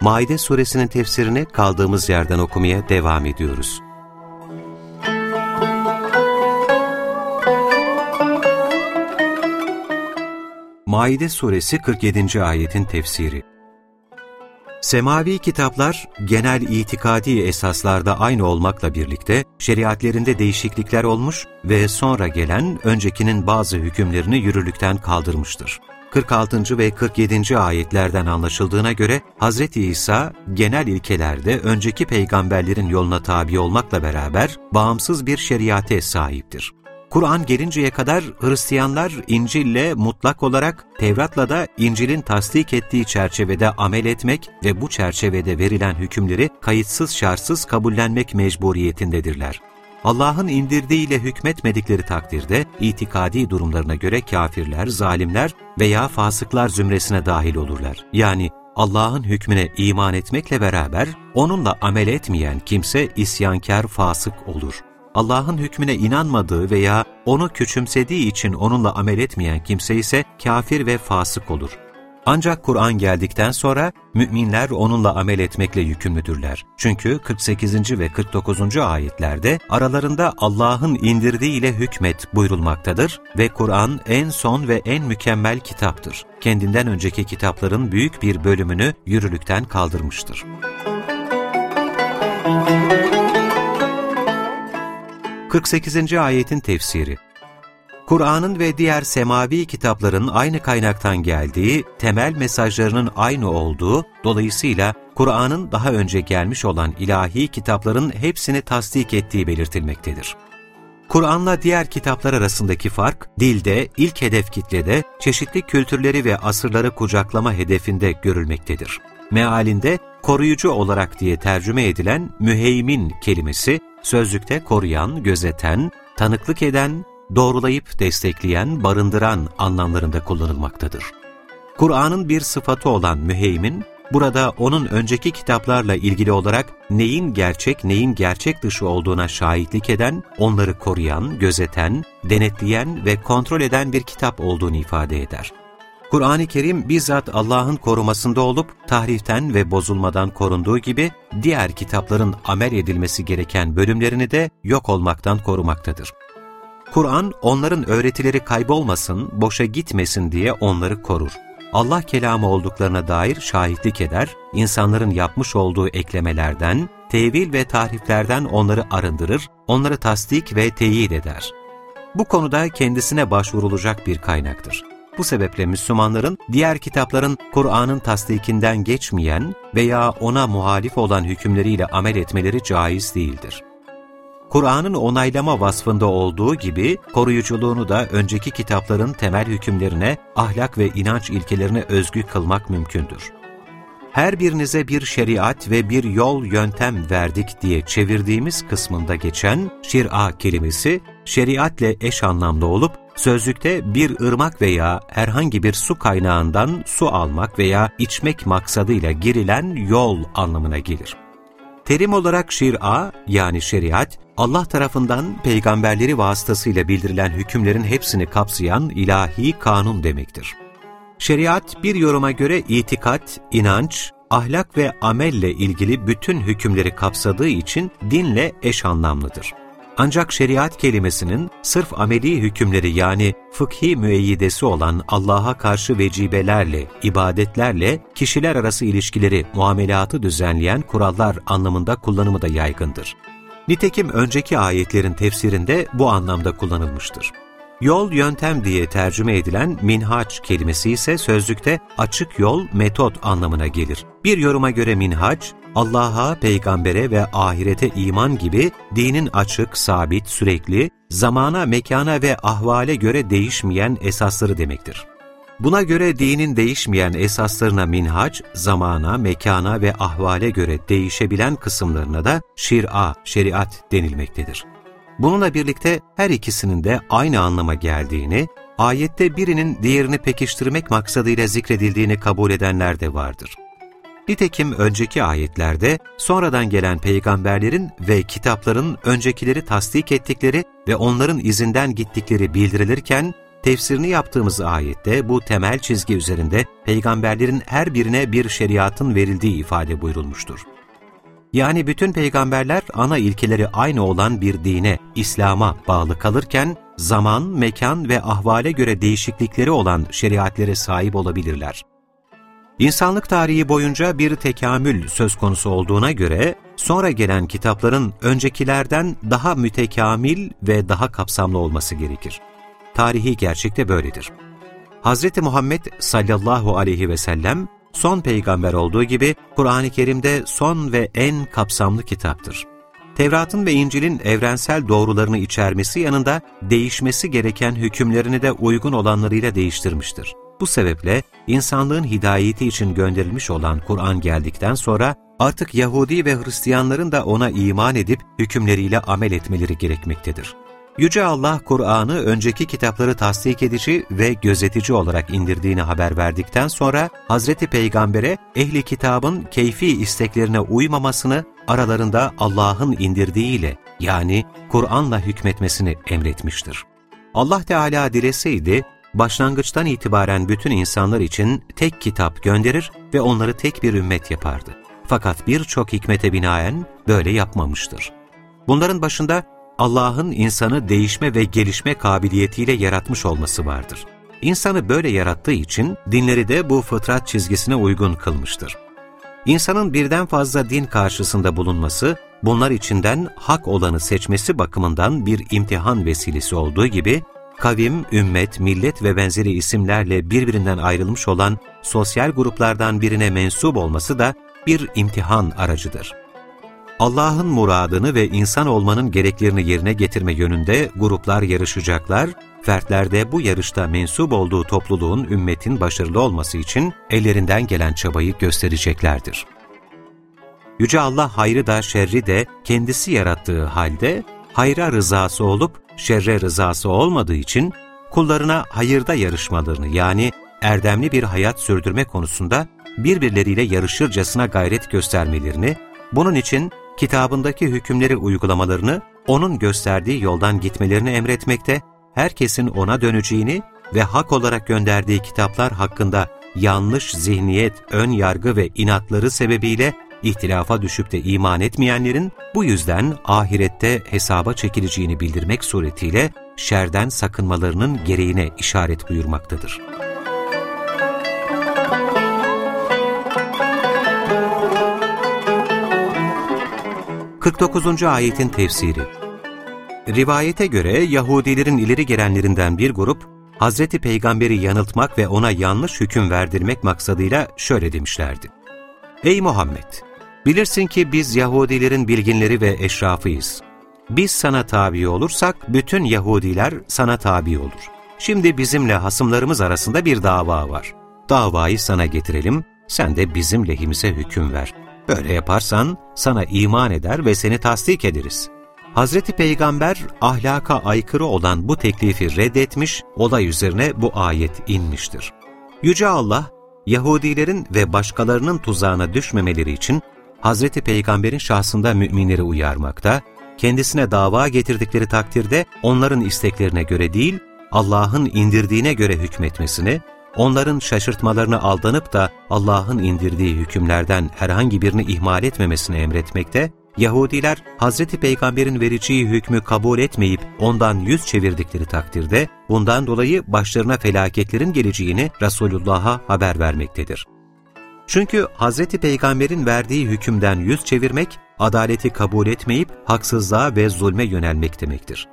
Maide suresinin tefsirini kaldığımız yerden okumaya devam ediyoruz. Maide suresi 47. ayetin tefsiri Semavi kitaplar genel itikadi esaslarda aynı olmakla birlikte şeriatlerinde değişiklikler olmuş ve sonra gelen öncekinin bazı hükümlerini yürürlükten kaldırmıştır. 46. ve 47. ayetlerden anlaşıldığına göre Hz. İsa genel ilkelerde önceki peygamberlerin yoluna tabi olmakla beraber bağımsız bir şeriate sahiptir. Kur'an gelinceye kadar Hristiyanlar İncil'le mutlak olarak Tevrat'la da İncil'in tasdik ettiği çerçevede amel etmek ve bu çerçevede verilen hükümleri kayıtsız şartsız kabullenmek mecburiyetindedirler. Allah'ın indirdiğiyle hükmetmedikleri takdirde itikadi durumlarına göre kafirler, zalimler veya fasıklar zümresine dahil olurlar. Yani Allah'ın hükmüne iman etmekle beraber onunla amel etmeyen kimse isyankar fasık olur. Allah'ın hükmüne inanmadığı veya onu küçümsediği için onunla amel etmeyen kimse ise kafir ve fasık olur. Ancak Kur'an geldikten sonra müminler onunla amel etmekle yükümlüdürler. Çünkü 48. ve 49. ayetlerde aralarında Allah'ın indirdiğiyle hükmet buyurulmaktadır ve Kur'an en son ve en mükemmel kitaptır. Kendinden önceki kitapların büyük bir bölümünü yürürlükten kaldırmıştır. Müzik 48. ayetin tefsiri Kur'an'ın ve diğer semavi kitapların aynı kaynaktan geldiği, temel mesajlarının aynı olduğu, dolayısıyla Kur'an'ın daha önce gelmiş olan ilahi kitapların hepsini tasdik ettiği belirtilmektedir. Kur'an'la diğer kitaplar arasındaki fark, dilde, ilk hedef kitlede, çeşitli kültürleri ve asırları kucaklama hedefinde görülmektedir. Mealinde koruyucu olarak diye tercüme edilen müheymin kelimesi, sözlükte koruyan, gözeten, tanıklık eden, doğrulayıp destekleyen, barındıran anlamlarında kullanılmaktadır. Kur'an'ın bir sıfatı olan müheymin, burada onun önceki kitaplarla ilgili olarak neyin gerçek, neyin gerçek dışı olduğuna şahitlik eden, onları koruyan, gözeten, denetleyen ve kontrol eden bir kitap olduğunu ifade eder. Kur'an-ı Kerim bizzat Allah'ın korumasında olup tahriften ve bozulmadan korunduğu gibi diğer kitapların amel edilmesi gereken bölümlerini de yok olmaktan korumaktadır. Kur'an onların öğretileri kaybolmasın, boşa gitmesin diye onları korur. Allah kelamı olduklarına dair şahitlik eder, insanların yapmış olduğu eklemelerden, tevil ve tahriflerden onları arındırır, onları tasdik ve teyit eder. Bu konuda kendisine başvurulacak bir kaynaktır. Bu sebeple Müslümanların diğer kitapların Kur'an'ın tasdikinden geçmeyen veya ona muhalif olan hükümleriyle amel etmeleri caiz değildir. Kur'an'ın onaylama vasfında olduğu gibi koruyuculuğunu da önceki kitapların temel hükümlerine, ahlak ve inanç ilkelerine özgü kılmak mümkündür. Her birinize bir şeriat ve bir yol yöntem verdik diye çevirdiğimiz kısmında geçen şir'a kelimesi şeriatle eş anlamda olup Sözlükte bir ırmak veya herhangi bir su kaynağından su almak veya içmek maksadıyla girilen yol anlamına gelir. Terim olarak şir'a yani şeriat, Allah tarafından peygamberleri vasıtasıyla bildirilen hükümlerin hepsini kapsayan ilahi kanun demektir. Şeriat bir yoruma göre itikat, inanç, ahlak ve amelle ilgili bütün hükümleri kapsadığı için dinle eş anlamlıdır. Ancak şeriat kelimesinin sırf ameli hükümleri yani fıkhi müeyyidesi olan Allah'a karşı vecibelerle, ibadetlerle kişiler arası ilişkileri, muamelatı düzenleyen kurallar anlamında kullanımı da yaygındır. Nitekim önceki ayetlerin tefsirinde bu anlamda kullanılmıştır. Yol, yöntem diye tercüme edilen minhaç kelimesi ise sözlükte açık yol, metot anlamına gelir. Bir yoruma göre minhaç, Allah'a, peygambere ve ahirete iman gibi dinin açık, sabit, sürekli, zamana, mekana ve ahvale göre değişmeyen esasları demektir. Buna göre dinin değişmeyen esaslarına minhac, zamana, mekana ve ahvale göre değişebilen kısımlarına da şir'a, şeriat denilmektedir. Bununla birlikte her ikisinin de aynı anlama geldiğini, ayette birinin diğerini pekiştirmek maksadıyla zikredildiğini kabul edenler de vardır. Nitekim önceki ayetlerde sonradan gelen peygamberlerin ve kitapların öncekileri tasdik ettikleri ve onların izinden gittikleri bildirilirken, tefsirini yaptığımız ayette bu temel çizgi üzerinde peygamberlerin her birine bir şeriatın verildiği ifade buyurulmuştur. Yani bütün peygamberler ana ilkeleri aynı olan bir dine, İslam'a bağlı kalırken, zaman, mekan ve ahvale göre değişiklikleri olan şeriatlere sahip olabilirler. İnsanlık tarihi boyunca bir tekamül söz konusu olduğuna göre, sonra gelen kitapların öncekilerden daha mütekamil ve daha kapsamlı olması gerekir. Tarihi gerçekte böyledir. Hz. Muhammed sallallahu aleyhi ve sellem, son peygamber olduğu gibi Kur'an-ı Kerim'de son ve en kapsamlı kitaptır. Tevrat'ın ve İncil'in evrensel doğrularını içermesi yanında değişmesi gereken hükümlerini de uygun olanlarıyla değiştirmiştir. Bu sebeple insanlığın hidayeti için gönderilmiş olan Kur'an geldikten sonra artık Yahudi ve Hristiyanların da ona iman edip hükümleriyle amel etmeleri gerekmektedir. Yüce Allah Kur'an'ı önceki kitapları tasdik edici ve gözetici olarak indirdiğini haber verdikten sonra Hazreti Peygamber'e ehli kitabın keyfi isteklerine uymamasını aralarında Allah'ın indirdiğiyle yani Kur'an'la hükmetmesini emretmiştir. Allah Teala dileseydi başlangıçtan itibaren bütün insanlar için tek kitap gönderir ve onları tek bir ümmet yapardı. Fakat birçok hikmete binaen böyle yapmamıştır. Bunların başında Allah'ın insanı değişme ve gelişme kabiliyetiyle yaratmış olması vardır. İnsanı böyle yarattığı için dinleri de bu fıtrat çizgisine uygun kılmıştır. İnsanın birden fazla din karşısında bulunması, bunlar içinden hak olanı seçmesi bakımından bir imtihan vesilesi olduğu gibi, kavim, ümmet, millet ve benzeri isimlerle birbirinden ayrılmış olan sosyal gruplardan birine mensup olması da bir imtihan aracıdır. Allah'ın muradını ve insan olmanın gereklerini yerine getirme yönünde gruplar yarışacaklar, fertler de bu yarışta mensup olduğu topluluğun, ümmetin başarılı olması için ellerinden gelen çabayı göstereceklerdir. Yüce Allah hayrı da şerri de kendisi yarattığı halde, hayra rızası olup şerre rızası olmadığı için kullarına hayırda yarışmalarını yani erdemli bir hayat sürdürme konusunda birbirleriyle yarışırcasına gayret göstermelerini, bunun için kitabındaki hükümleri uygulamalarını, onun gösterdiği yoldan gitmelerini emretmekte, herkesin ona döneceğini ve hak olarak gönderdiği kitaplar hakkında yanlış zihniyet, ön yargı ve inatları sebebiyle ihtilafa düşüp de iman etmeyenlerin bu yüzden ahirette hesaba çekileceğini bildirmek suretiyle şerden sakınmalarının gereğine işaret buyurmaktadır. 49. ayetin tefsiri Rivayete göre Yahudilerin ileri gelenlerinden bir grup, Hazreti Peygamber'i yanıltmak ve ona yanlış hüküm verdirmek maksadıyla şöyle demişlerdi. Ey Muhammed! Bilirsin ki biz Yahudilerin bilginleri ve eşrafıyız. Biz sana tabi olursak bütün Yahudiler sana tabi olur. Şimdi bizimle hasımlarımız arasında bir dava var. Davayı sana getirelim, sen de bizim lehimize hüküm ver. Böyle yaparsan sana iman eder ve seni tasdik ederiz. Hazreti Peygamber ahlaka aykırı olan bu teklifi reddetmiş, olay üzerine bu ayet inmiştir. Yüce Allah, Yahudilerin ve başkalarının tuzağına düşmemeleri için Hazreti Peygamber'in şahsında müminleri uyarmakta, kendisine dava getirdikleri takdirde onların isteklerine göre değil, Allah'ın indirdiğine göre hükmetmesini, onların şaşırtmalarını aldanıp da Allah'ın indirdiği hükümlerden herhangi birini ihmal etmemesini emretmekte, Yahudiler Hazreti Peygamber'in vereceği hükmü kabul etmeyip ondan yüz çevirdikleri takdirde bundan dolayı başlarına felaketlerin geleceğini Resulullah'a haber vermektedir. Çünkü Hazreti Peygamber'in verdiği hükümden yüz çevirmek, adaleti kabul etmeyip haksızlığa ve zulme yönelmek demektir.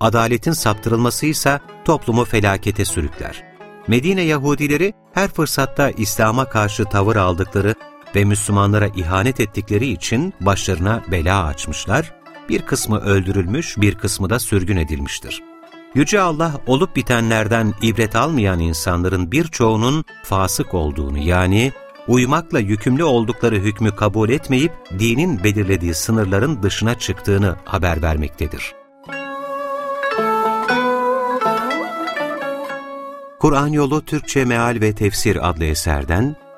Adaletin saptırılması ise toplumu felakete sürükler. Medine Yahudileri her fırsatta İslam'a karşı tavır aldıkları ve Müslümanlara ihanet ettikleri için başlarına bela açmışlar, bir kısmı öldürülmüş, bir kısmı da sürgün edilmiştir. Yüce Allah olup bitenlerden ibret almayan insanların birçoğunun fasık olduğunu yani uymakla yükümlü oldukları hükmü kabul etmeyip dinin belirlediği sınırların dışına çıktığını haber vermektedir. Kur'an Yolu Türkçe Meal ve Tefsir adlı eserden